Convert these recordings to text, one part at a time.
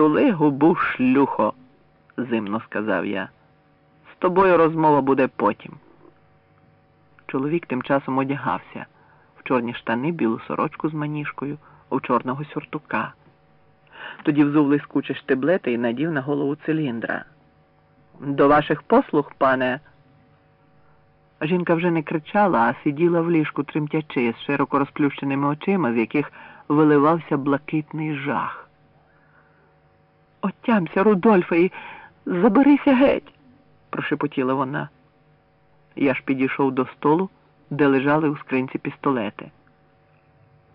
Притули губу шлюхо, зимно сказав я. З тобою розмова буде потім. Чоловік тим часом одягався в чорні штани, білу сорочку з маніжкою, у чорного сюртука. Тоді взув лискучі штиблети і надів на голову циліндра. До ваших послуг, пане. Жінка вже не кричала, а сиділа в ліжку, тремтячи, з широко розплющеними очима, з яких виливався блакитний жах. Отямся, Рудольфе, і заберися геть, прошепотіла вона. Я ж підійшов до столу, де лежали у скринці пістолети.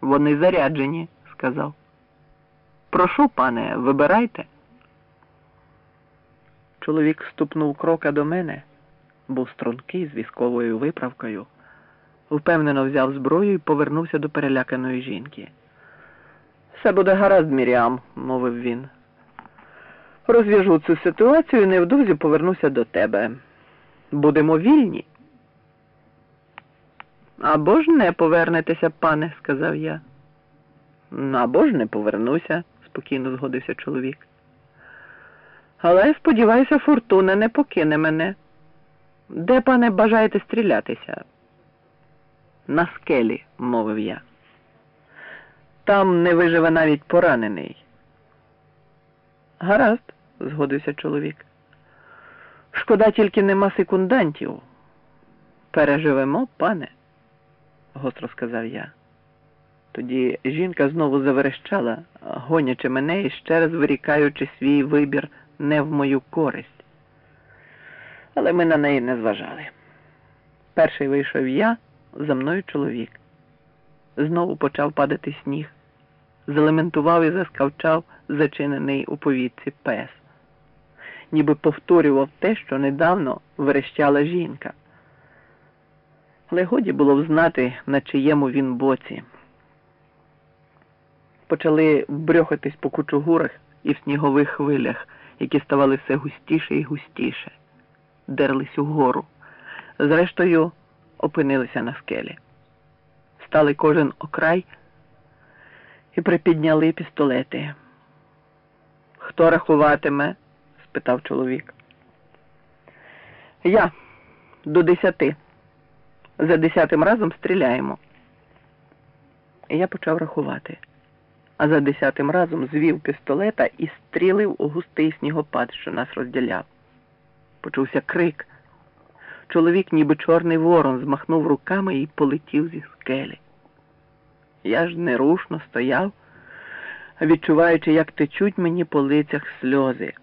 Вони заряджені, сказав. Прошу, пане, вибирайте. Чоловік ступнув крока до мене, був стрункий з військовою виправкою, впевнено взяв зброю і повернувся до переляканої жінки. Все буде гаразд, Міріам, мовив він. Розв'яжу цю ситуацію і невдовзі повернуся до тебе. Будемо вільні. Або ж не повернетеся, пане, сказав я. Або ж не повернуся, спокійно згодився чоловік. Але сподіваюся, фортуна не покине мене. Де, пане, бажаєте стрілятися? На скелі, мовив я. Там не виживе навіть поранений. Гаразд, згодився чоловік. Шкода тільки нема секундантів. Переживемо, пане, гостро сказав я. Тоді жінка знову заверещала, гонячи мене і ще раз вирікаючи свій вибір не в мою користь. Але ми на неї не зважали. Перший вийшов я, за мною чоловік. Знову почав падати сніг. Залементував і заскавчав зачинений у повітці пес. Ніби повторював те, що недавно верещала жінка. Але годі було б знати, на чиєму він боці. Почали брьохатись по кучугурах і в снігових хвилях, які ставали все густіше і густіше, дерлись угору. Зрештою, опинилися на скелі. Стали кожен окрай і припідняли пістолети. Хто рахуватиме? Спитав чоловік. Я до десяти. За десятим разом стріляємо. Я почав рахувати, а за десятим разом звів пістолета і стрілив у густий снігопад, що нас розділяв. Почувся крик. Чоловік, ніби чорний ворон, змахнув руками і полетів зі скелі. Я ж нерушно стояв, відчуваючи, як течуть мені по лицях сльози.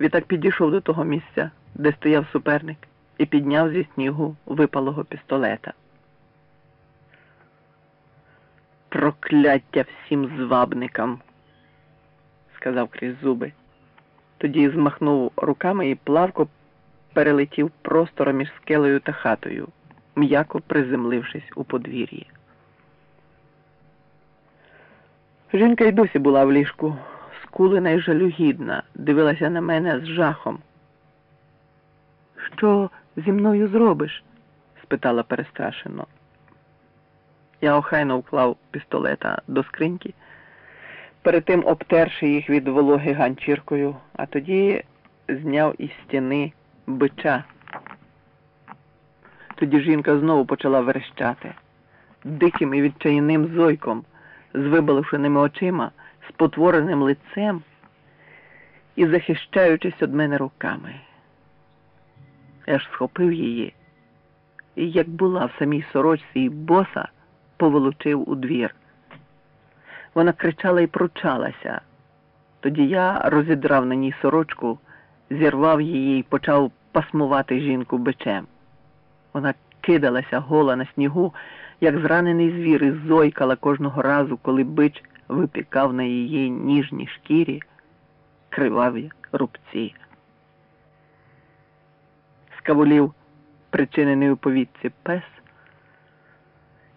Відтак підійшов до того місця, де стояв суперник, і підняв зі снігу випалого пістолета. Прокляття всім звабникам, сказав крізь зуби. Тоді змахнув руками і плавко перелетів простором між скелею та хатою, м'яко приземлившись у подвір'ї. Жінка й досі була в ліжку, скулена й жалюгідна, дивилася на мене з жахом. Що зі мною зробиш? спитала перестрашено. Я охайно вклав пістолета до скриньки, перед тим обтерши їх від вологи ганчіркою, а тоді зняв із стіни бича. Тоді жінка знову почала верещати диким і відчайним зойком з вибалившеними очима, спотвореним лицем і захищаючись від мене руками. Я ж схопив її і, як була в самій сорочці і боса, поволочив у двір. Вона кричала і пручалася. Тоді я розідрав на ній сорочку, зірвав її і почав пасмувати жінку бичем. Вона кидалася гола на снігу, як зранений звір, і зойкала кожного разу, коли бич випікав на її ніжній шкірі криваві рубці. Скавулів, причинений у повітці пес,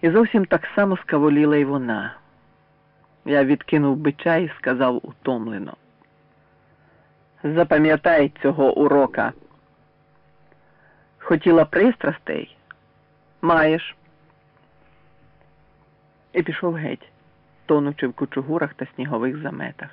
і зовсім так само скаволіла й вона. Я відкинув бича і сказав утомлено. Запам'ятай цього урока. Хотіла пристрастей? Маєш. І пішов геть, тонучи в кучугурах та снігових заметах.